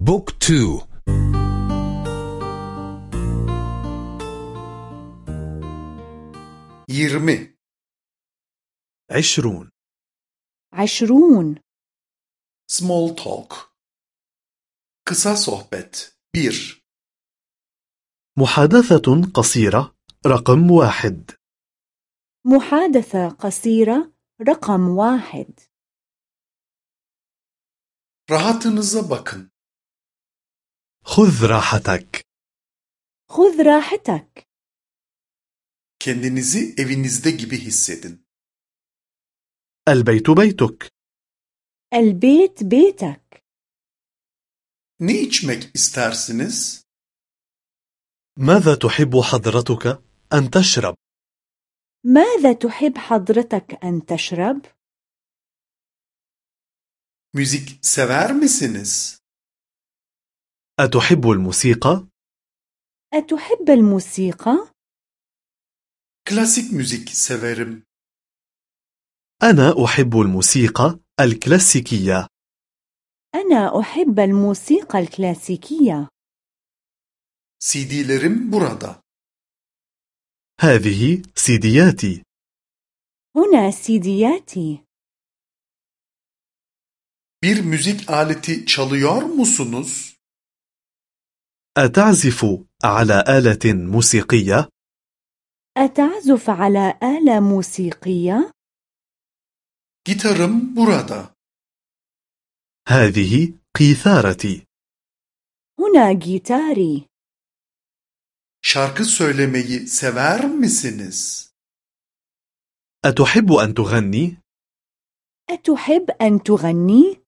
بوك تو. يرمي. عشرون. عشرون. Small talk. kısa sohbet 1 محادثة قصيرة رقم واحد. محادثة قصيرة رقم واحد. rahatınıza bakın خذ راحتك. خذ راحتك. Kendinizi evinizde gibi hissedin. البيت بيتك. البيت بيتك. Ne içmek istersiniz? ماذا تحب حضرتك أن تشرب؟ ماذا تحب حضرتك أن تشرب؟ müzik sever misiniz? أتحب الموسيقى؟ أتحب الموسيقى؟ klasik müzik severim. أنا أحب الموسيقى الكلاسيكية. أنا أحب الموسيقى الكلاسيكية. CD'lerim burada. هذه سيدياتي هنا سيدياتي bir müzik aleti çalıyor musunuz? أتعزف على آلة موسيقية؟ أتعزف على آلة موسيقية؟ gitarım burada هذه قيثارتي هنا جيتاري şarkı söylemeyi sever misiniz أتحب أن تغني؟ أتحب أن تغني؟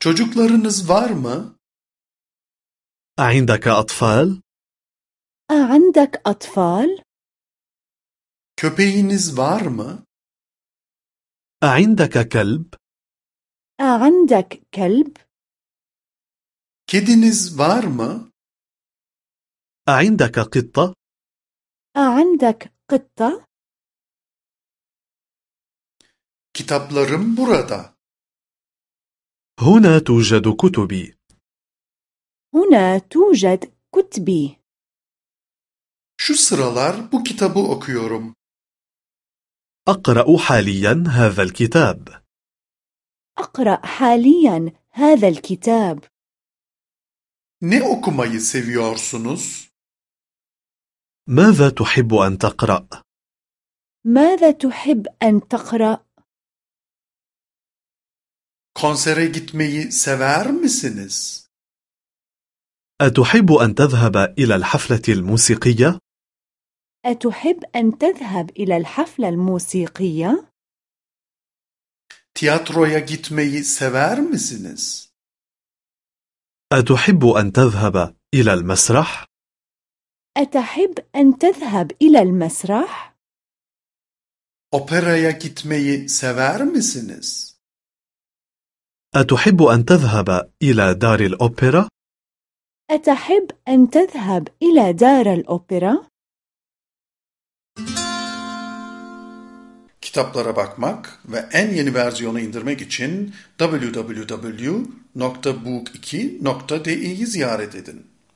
çocuklarınız var mı أعندك أطفال؟ أعندك أطفال؟ köpeğiniz var mı أعندك كلب؟ أعندك كلب؟ kediniz var mı أعندك قطة؟ أعندك قطة؟ kitaplarım burada هنا توجد كتبي هنا توجد كتبي. Şu sıralar bu kitabı okuyorum. أقرأ حاليا هذا الكتاب. أقرأ حاليا هذا الكتاب. Ne okumayı seviyorsunuz? ماذا تحب أن تقرأ؟ ماذا تحب أن تقرأ؟ konsere gitmeyi sever misiniz? أتحب أن تذهب إلى الحفلة الموسيقية؟ أتحب أن تذهب إلى الحفلة الموسيقية؟ tiyatroya gitmeyi sever misiniz أتحب أن تذهب إلى المسرح؟ أتحب أن تذهب إلى المسرح؟ operaya gitmeyi sever misiniz أتحب أن تذهب إلى دار الأوبرا؟ أتحب أن تذهب إلى دار الأوبرا؟ Kitaplara bakmak ve en yeni versiyonu indirmek için www.book2.de'yi ziyaret edin.